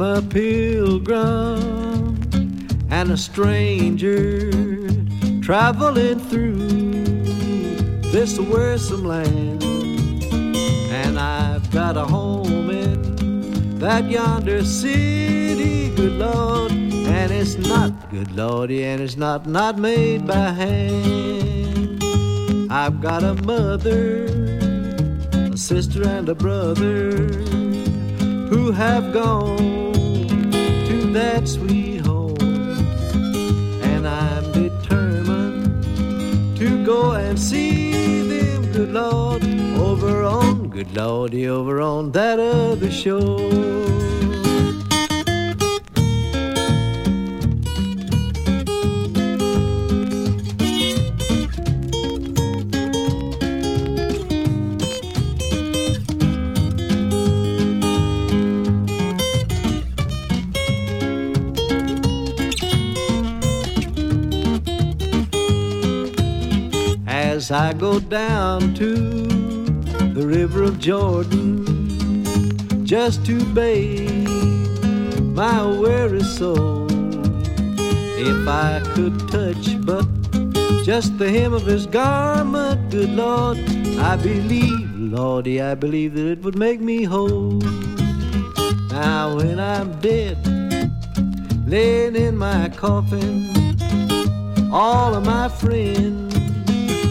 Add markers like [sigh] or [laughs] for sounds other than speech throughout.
am a pilgrim and a stranger traveling through this wearisome land. And I've got a home in that yonder city, good Lord. And it's not, good Lordy, and it's not, not made by hand. I've got a mother, a sister, and a brother who have gone that sweet home. And I'm determined to go and see them, good Lord, over on, good Lordy, over on that other shore. I go down to the river of Jordan just to bathe my weary soul. If I could touch but just the hem of his garment, good Lord, I believe, Lordy, I believe that it would make me whole. Now when I'm dead, laying in my coffin, all of my friends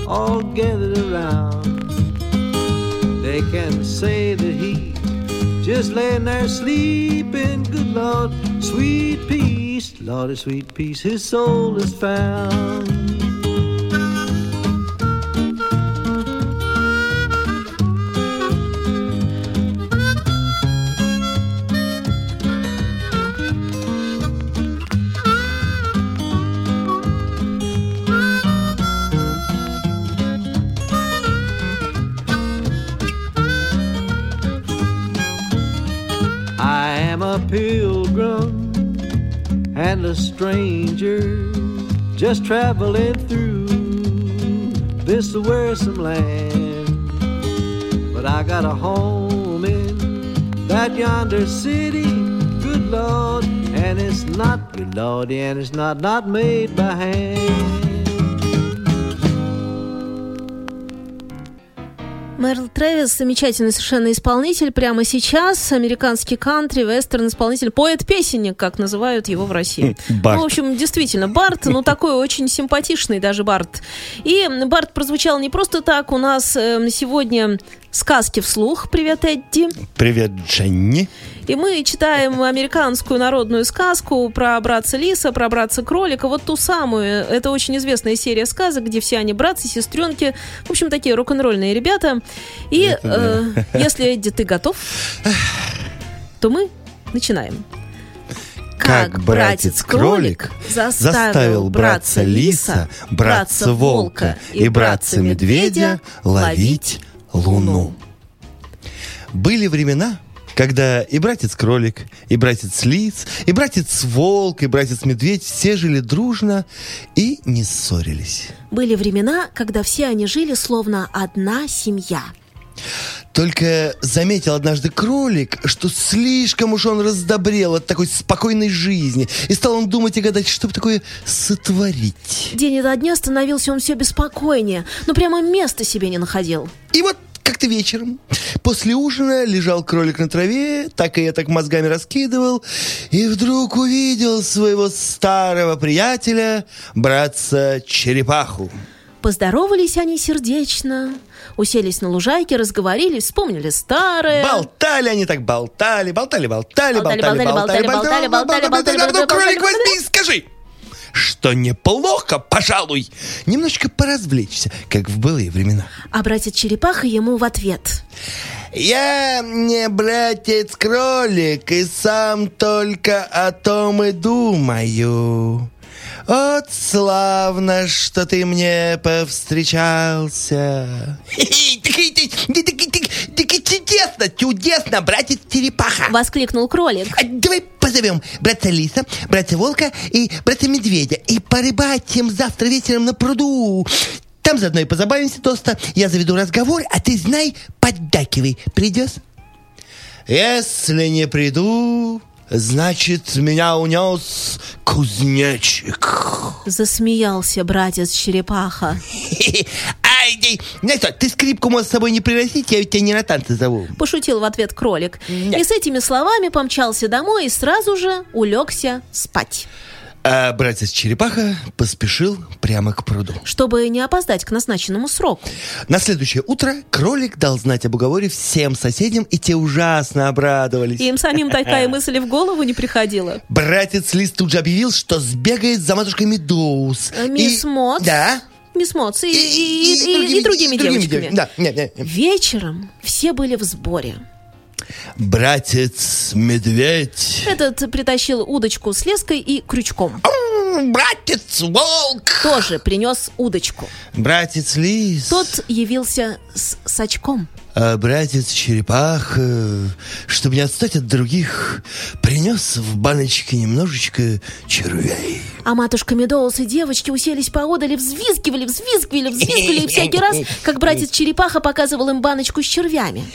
all gathered around. They can say that he just laying there sleeping. Good Lord, sweet peace, Lord, sweet peace, his soul is found. A stranger just traveling through this wearisome land. But I got a home in that yonder city, good Lord, and it's not good Lord, and it's not not made by hand. Мэрил Трэвис, замечательный совершенно исполнитель. Прямо сейчас американский кантри, вестерн исполнитель, поэт-песенник, как называют его в России. Бард. Ну, в общем, действительно, Барт, ну, такой очень симпатичный даже Барт. И Барт прозвучал не просто так. У нас э, сегодня сказки вслух. Привет, Эдди. Привет, Дженни. И мы читаем американскую народную сказку про братца Лиса, про братца Кролика, вот ту самую. Это очень известная серия сказок, где все они братцы, сестренки, в общем, такие рок-н-ролльные ребята. И э, если, Эдди, ты готов, то мы начинаем. Как братец-кролик заставил братца лиса, братца волка и братца медведя ловить луну. Были времена, когда и братец-кролик, и братец-лис, и братец-волк, и братец-медведь все жили дружно и не ссорились. Были времена, когда все они жили словно одна семья. Только заметил однажды кролик, что слишком уж он раздобрел от такой спокойной жизни. И стал он думать и гадать, что бы такое сотворить. День ото дня становился он все беспокойнее, но прямо места себе не находил. И вот как-то вечером, после ужина, лежал кролик на траве, так и я так мозгами раскидывал, и вдруг увидел своего старого приятеля, братца Черепаху. Поздоровались они сердечно, уселись на лужайке, разговорились, вспомнили старое. Болтали они так, болтали, болтали, болтали, Болтали, болтали, болтали, болтали, болтали, болтали, болтали, А ну, болтали, кролик, болтали, возьми и скажи, что неплохо, пожалуй, немножечко поразвлечься, как в былые времена. А братец Черепаха ему в ответ. Я не братец-кролик, и сам только о том и думаю. Вот славно, что ты мне повстречался. Чудесно, чудесно, братец Черепаха. Воскликнул кролик. А Давай позовем братца Лиса, братца Волка и братца Медведя и порыбачим завтра вечером на пруду. Там заодно и позабавимся тоста. Я заведу разговор, а ты знай, поддакивай. Придешь? Если не приду, Значит, меня унес кузнечик. Засмеялся братец Черепаха. [laughs] Эй, знаешь что, ты скрипку можешь с собой не приносить, я ведь тебя не на танцы зову. Пошутил в ответ кролик. И с этими словами помчался домой и сразу же улегся спать. А братец Черепаха поспешил прямо к пруду. Чтобы не опоздать к назначенному сроку. На следующее утро кролик дал знать об уговоре всем соседям, и те ужасно обрадовались. Им самим такая [laughs] мысль в голову не приходила. Братец Лис тут же объявил, что сбегает за матушкой Медоуз. Мисс И- Мот? Да. Мисс Моц и, и- и- и другими девочками. дев- Да, нет, нет. Вечером все были в сборе. Братец Медведь. Этот притащил удочку с леской и крючком. Братец Волк. Тоже принес удочку. Братец Лис. Тот явился с сачком. А братец Черепаха, чтобы не отстать от других, принес в баночке немножечко червей. А матушка Медоус и девочки уселись поодаль и взвизгивали, взвизгивали, взвизгивали. И [laughs] всякий раз, как братец Черепаха показывал им баночку с червями.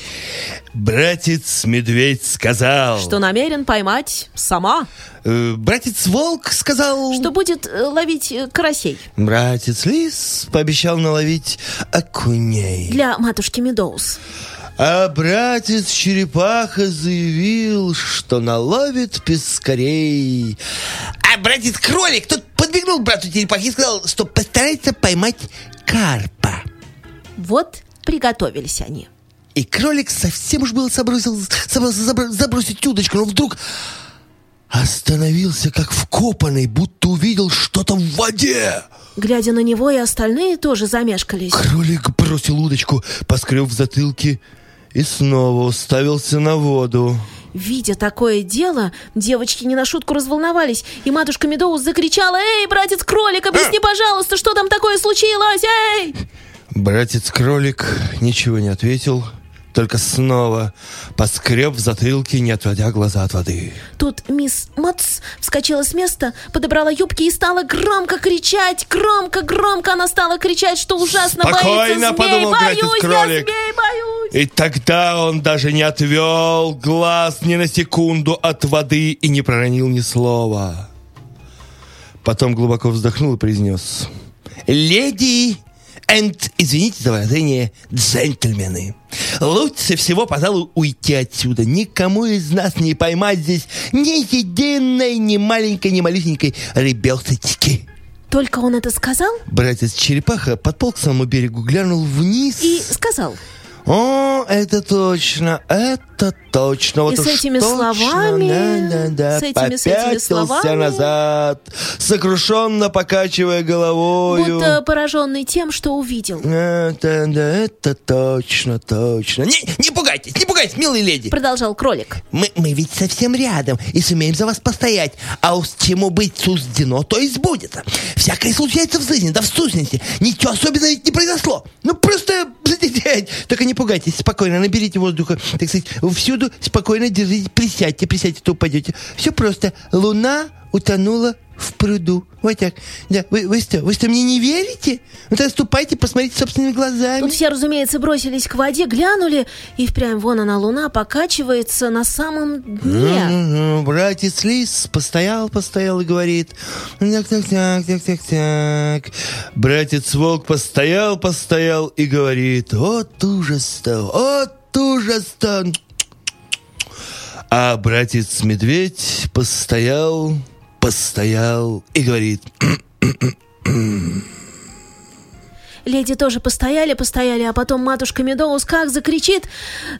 Братец Медведь сказал... Что намерен поймать сама. Э, братец Волк сказал... Что будет э, ловить э, карасей. Братец Лис пообещал наловить окуней. Для матушки Медоус. А братец Черепаха заявил, что наловит пескарей. А братец Кролик тут подбегнул к брату Черепахе и сказал, что постарается поймать карпа. Вот приготовились они. И кролик совсем уж был собросил, собрался забро- забросить удочку, но вдруг остановился как вкопанный, будто увидел что-то в воде. Глядя на него, и остальные тоже замешкались. Кролик бросил удочку, поскреб в затылке и снова уставился на воду. Видя такое дело, девочки не на шутку разволновались, и матушка Медоуз закричала «Эй, братец Кролик, объясни, пожалуйста, что там такое случилось, эй!» Братец кролик ничего не ответил, только снова поскреб в затылке, не отводя глаза от воды. Тут мисс Моц вскочила с места, подобрала юбки и стала громко кричать, громко-громко она стала кричать, что ужасно Спокойно, боится змей. подумал боюсь, кролик. я змей, боюсь. И тогда он даже не отвел глаз ни на секунду от воды и не проронил ни слова. Потом глубоко вздохнул и произнес. «Леди and, извините за выражение, джентльмены, лучше всего, пожалуй, уйти отсюда. Никому из нас не поймать здесь ни единой, ни маленькой, ни малюсенькой ребяточки». Только он это сказал Братец Черепаха подполз к самому берегу, глянул вниз и сказал, о, это точно, это точно. Вот И с этими точно, словами, да, да, да, с этими- с этими словами. назад, сокрушенно покачивая головою. будто пораженный тем, что увидел. Это, да, это точно, точно. Не, не пугайтесь, не пугайтесь, милые леди. Продолжал кролик. Мы, мы ведь совсем рядом и сумеем за вас постоять. А уж чему быть суждено, то и сбудется. Всякое случается в жизни, да в сущности. Ничего особенного ведь не произошло. Ну, просто... Только не пугайтесь, спокойно, наберите воздуха. Так сказать, всюду спокойно держите, присядьте, присядьте, то упадете. Все просто. Луна утонула в пруду. Вот так. Да, вы, вы что, вы что, мне не верите? Ну, тогда ступайте, посмотрите собственными глазами. Тут все, разумеется, бросились к воде, глянули, и впрямь вон она, луна, покачивается на самом дне. Мгм, Братец Лис постоял, постоял и говорит, так, так, так, так, так, так. Братец Волк постоял, постоял и говорит, вот ужас-то, вот ужас-то. А братец Медведь постоял, постоял и говорит, Леди тоже постояли, постояли, а потом матушка Медоуз как закричит,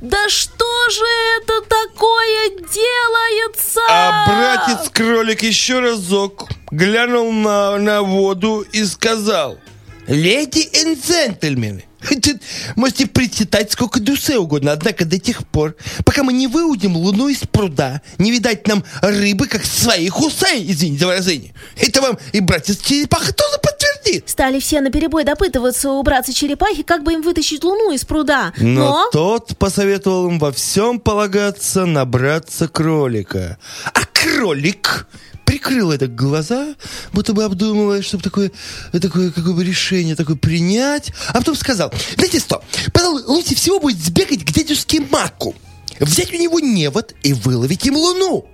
«Да что же это такое делается?» а братец Кролик еще разок глянул на, на воду и сказал, «Леди и джентльмены, Тут можете причитать сколько душе угодно, однако до тех пор, пока мы не выудим луну из пруда, не видать нам рыбы, как своих усей, извините за выражение. Это вам и братец Черепаха тоже подтвердит. Стали все наперебой допытываться у братца черепахи, как бы им вытащить луну из пруда. Но, Но тот посоветовал им во всем полагаться на братца кролика. А кролик прикрыл это глаза, будто бы обдумывая, чтобы такое, такое какое бы решение такое принять, а потом сказал, знаете что, пожалуй, лучше всего будет сбегать к дядюшке Маку, взять у него невод и выловить им луну.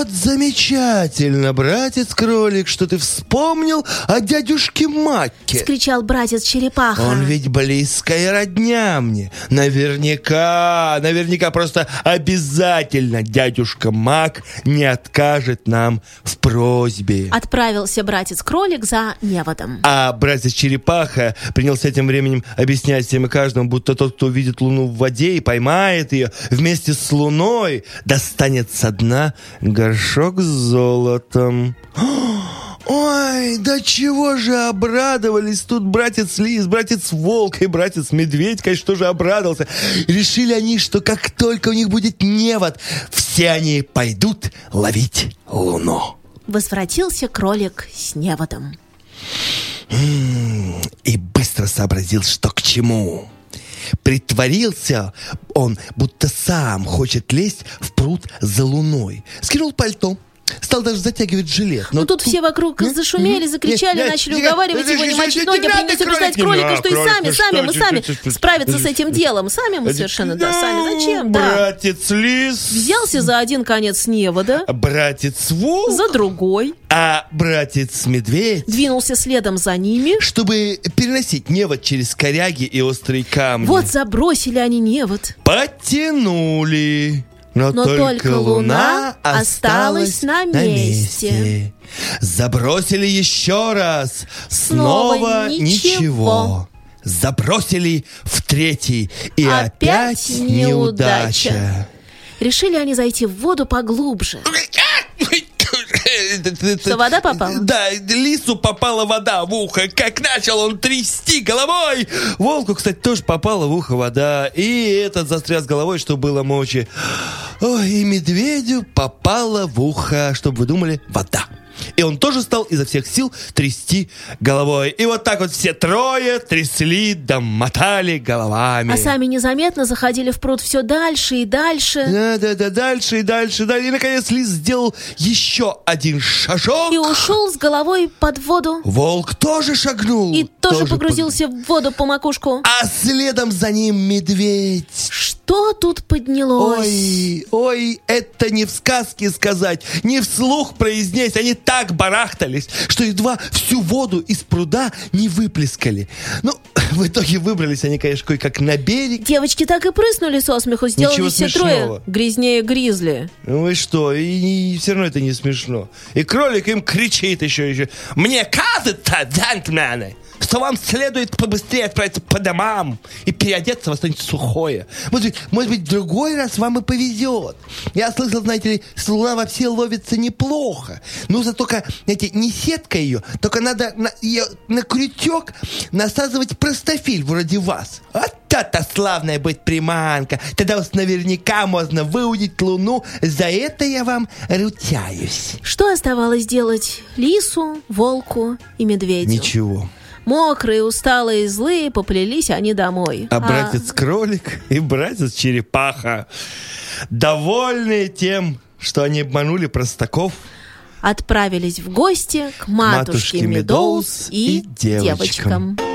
Вот замечательно, братец-кролик, что ты вспомнил о дядюшке Макке. Скричал братец Черепаха. Он ведь близкая родня мне. Наверняка, наверняка, просто обязательно дядюшка Мак не откажет нам в просьбе. Отправился братец-кролик за неводом. А братец Черепаха принялся тем временем объяснять всем и каждому, будто тот, кто увидит Луну в воде и поймает ее вместе с Луной, достанет со дна горшок с золотом. [gasps] Ой, да чего же обрадовались тут братец Лис, братец Волк и братец Медведь, конечно, тоже обрадовался. Решили они, что как только у них будет невод, все они пойдут ловить Луну. Возвратился кролик с неводом. и быстро сообразил, что к чему. Притворился он, будто сам хочет лезть в пруд за луной. Скинул пальто, стал даже затягивать жилет. Ну тут все вокруг зашумели, закричали, начали уговаривать его не нет, мочить ноги, не надо, принялись убеждать кролик, не кролика, что и сами, ну сами, мы ты, сами справиться с этим делом. Сами мы совершенно, да, сами. Зачем, да. Братец Лис, Взялся за один конец невода, братец Волк, за другой, а братец Медведь, двинулся следом за ними. чтобы переносить невод через коряги и острые камни. Вот забросили они невод. Потянули. Но, Но только луна осталась на месте. Забросили еще раз. Снова Снова, ничего. ничего. Забросили в третий. И Опять опять, неудача. неудача. Решили они зайти в воду поглубже. Что, вода попала? Да, лису попала вода в ухо. Как начал он трясти головой. Волку, кстати, тоже попала в ухо вода. И этот застрял с головой, что было мочи. Ой, и медведю попала в ухо, чтобы вы думали, вода. И он тоже стал изо всех сил трясти головой. И вот так вот все трое трясли да мотали головами. А сами незаметно заходили в пруд все дальше и дальше. Да, да, да, дальше и дальше, дальше. И, наконец, лис сделал еще один шажок. И ушел с головой под воду. Волк тоже шагнул. И тоже погрузился в воду по макушку. А следом за ним медведь. Что тут поднялось? Ой, ой, это не в сказке сказать, не вслух произнесть. Они так барахтались, что едва всю воду из пруда не выплескали. Ну, [laughs] в итоге выбрались они, конечно, кое-как на берег. Девочки так и прыснули со смеху, сделали Ничего все смешного. трое. Грязнее гризли. Ну и что? И, все равно это не смешно. И кролик им кричит еще еще. Мне кажется, джентльмены, что вам следует побыстрее отправиться по домам и переодеться во что-нибудь сухое. Может быть, может быть, в другой раз вам и повезет. Я слышал, знаете ли, луна вообще ловится неплохо. Нужно только, знаете, не сетка ее, только надо на, ее на крючок насаживать простофиль вроде вас. Вот это славная быть приманка. Тогда уж наверняка можно выудить луну. За это я вам ручаюсь. Что оставалось делать лису, волку и медведю? Ничего. Мокрые, усталые и злые поплелись они домой. А братец-кролик и братец-черепаха, довольные тем, что они обманули простаков, отправились в гости к матушке, Матушке Медоуз Медоуз и, и девочкам. девочкам.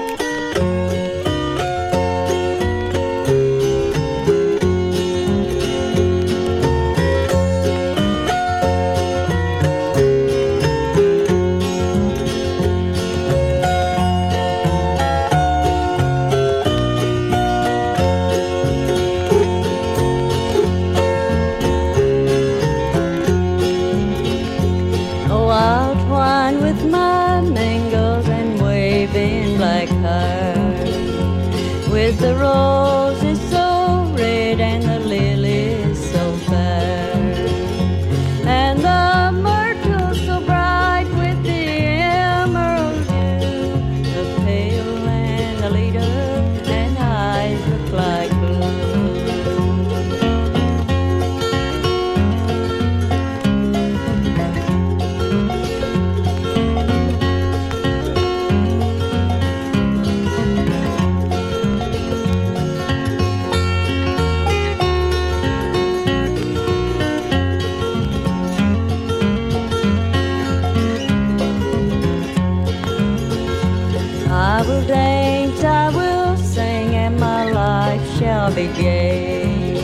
Will dance, I will sing, and my life shall be gay.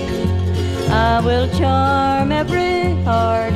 I will charm every heart